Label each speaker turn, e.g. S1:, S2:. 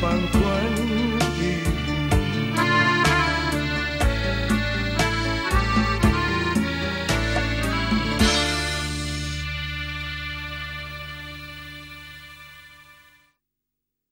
S1: 翻滚